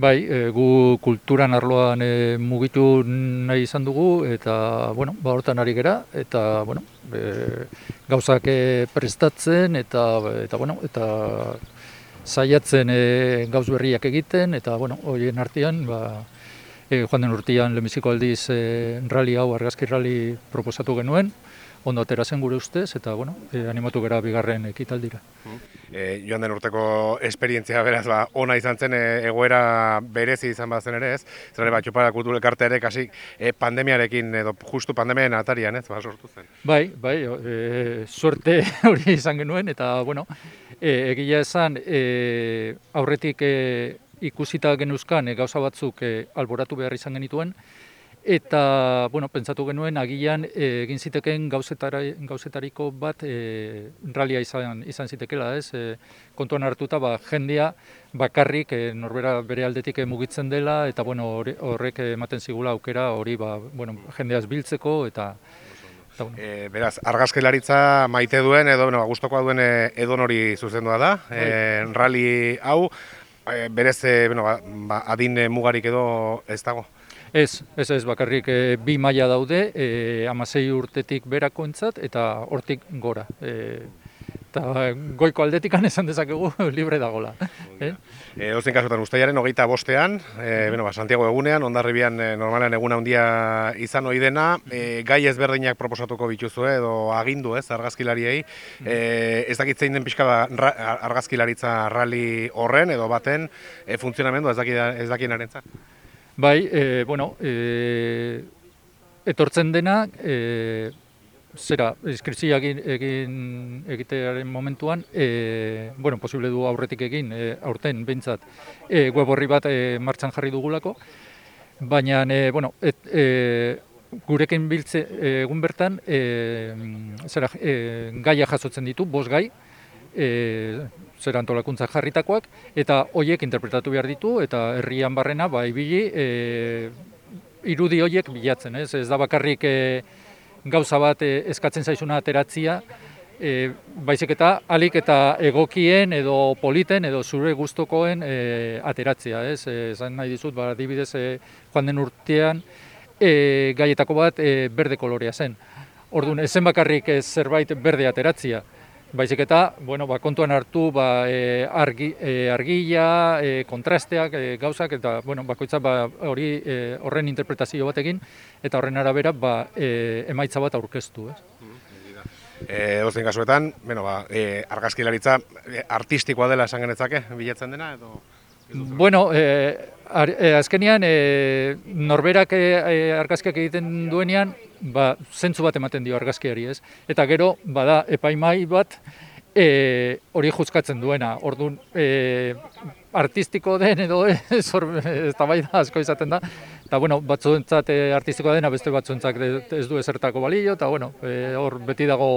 Bai, e, gu kulturan arloan e, mugitu nahi izan dugu eta bueno, ba hortan ari gera eta bueno, e, gauzak e, prestatzen eta eta bueno, eta saiatzen e, gauz berriak egiten eta bueno, hoien artean ba e, joan den urtean lehenbiziko aldiz e, rally hau argazki rally proposatu genuen ondo atera zen gure ustez, eta bueno, e, animatu gara bigarren ekitaldira. E, joan den urteko esperientzia beraz, ba, ona izan zen e, egoera berezi izan bazen ere ez, zer bat txopara kultur elkarte ere, kasi e, pandemiarekin edo justu pandemiaren atarian ez, ba, sortu zen. Bai, bai, e, suerte hori izan genuen, eta bueno, e, egia esan, e, aurretik e, ikusita genuzkan e, gauza batzuk e, alboratu behar izan genituen, Eta, bueno, pentsatu genuen, agian e, egin zitekeen gauzetariko bat e, ralia izan, izan zitekela, ez? E, kontuan hartuta, ba, jendia bakarrik e, norbera bere aldetik mugitzen dela, eta, bueno, horrek ematen zigula aukera hori, ba, bueno, jendeaz biltzeko, eta... eta bueno. e, beraz, argazkelaritza maite duen, edo, bueno, guztokoa duen edo nori zuzendua da, e, rali hau, berez, bueno, ba, ba, adin mugarik edo ez dago? Ez, ez ez bakarrik e, bi maila daude, e, amasei urtetik berakoentzat eta hortik gora. E, eta goiko aldetik esan dezakegu libre dagola. Eh? E, Ozen kasutan, ustaiaren hogeita bostean, e, bueno, ba, Santiago egunean, ondarribian e, normalean eguna handia izan ohi dena, e, gai ezberdinak proposatuko bituzu edo agindu ez, argazkilariei. E, ez dakitzein den pixka ba, argazkilaritza rally horren edo baten e, funtzionamendu ez, ez dakien arentzat? Bai, e, bueno, e, etortzen dena, e, zera, inskriptzia egin, egin egitearen momentuan, e, bueno, posible du aurretik egin, e, aurten behintzat, e, web horri bat e, martxan jarri dugulako, baina, e, bueno, et, e, gurekin biltze egun bertan, e, zera, e, gaia jasotzen ditu, bos gai, e, zer antolakuntza jarritakoak, eta hoiek interpretatu behar ditu, eta herrian barrena, ba, ibili, e, irudi hoiek bilatzen, ez? Ez da bakarrik e, gauza bat e, eskatzen zaizuna ateratzia, e, baizik eta alik eta egokien edo politen edo zure gustokoen e, ateratzea, ez? E, zan nahi dizut, ba, dibidez, e, joan den urtean, e, gaietako bat e, berde kolorea zen. Orduan, ezen bakarrik ez zerbait berde ateratzia. Baizik eta, bueno, ba, kontuan hartu ba, e, argi, e, argila, e, kontrasteak, e, gauzak, eta bueno, bakoitza ba, hori e, horren interpretazio batekin, eta horren arabera ba, e, emaitza bat aurkeztu. Ez? E, Ozen kasuetan, bueno, ba, e, argazkilaritza e, artistikoa dela esan genetzake, bilatzen dena, edo... Bueno, e, ar, e, azkenian, e, norberak e, argazkiak egiten duenean, ba, zentzu bat ematen dio argazkiari, ez? Eta gero, bada, epaimai bat, e, hori juzkatzen duena. Orduan, e, artistiko den edo ez, bai da asko izaten da. Eta, bueno, batzuentzat e, artistikoa dena, beste batzuentzat ez du ezertako balio, eta, bueno, e, hor beti dago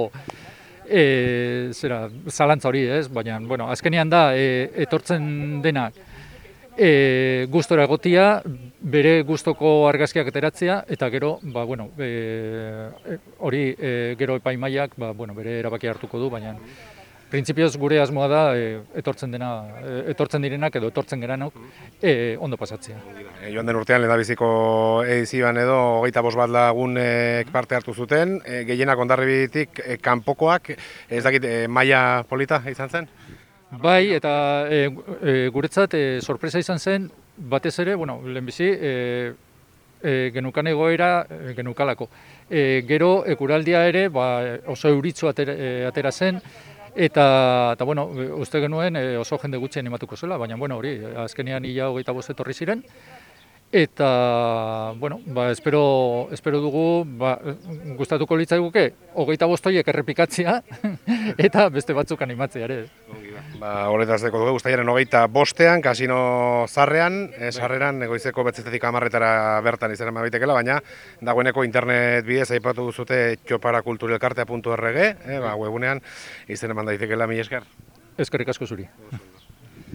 e, zera, zalantza hori, ez? Baina, bueno, azkenean da, e, etortzen denak, e, gustora egotia, bere gustoko argazkiak ateratzea eta gero, ba, bueno, e, e, hori e, gero epaimaiak ba, bueno, bere erabaki hartuko du, baina printzipioz gure asmoa da e, etortzen dena, e, etortzen direnak edo etortzen geranok e, ondo pasatzea. E, joan den urtean lehendabiziko edizioan edo hogeita bost bat lagunek parte hartu zuten, e, gehienak ondarribitik e, kanpokoak, ez dakit, e, maia polita izan zen? Bai, eta e, e, guretzat e, sorpresa izan zen, batez ere, bueno, lehenbizi, e, e, genukan egoera e, genukalako. E, gero, ekuraldia ere, ba, oso euritzu atera, e, atera zen, eta, eta bueno, uste genuen e, oso jende gutxien ematuko zela, baina, bueno, hori, azkenean ia hogeita bost etorri ziren, Eta, bueno, ba, espero, espero dugu, ba, gustatuko litzaiguke, hogeita bostoiek errepikatzea, eta beste batzuk animatzea ere. Ba, horretaz deko dugu, guztaiaren hogeita bostean, kasino zarrean, eh, zarreran, egoizeko betzetetik amarretara bertan izan emabitekela, baina dagoeneko internet bidez aipatu duzute txoparakulturelkartea.org, eh, ba, webunean, izan eman daitekela, mi esker. Eskerrik asko zuri.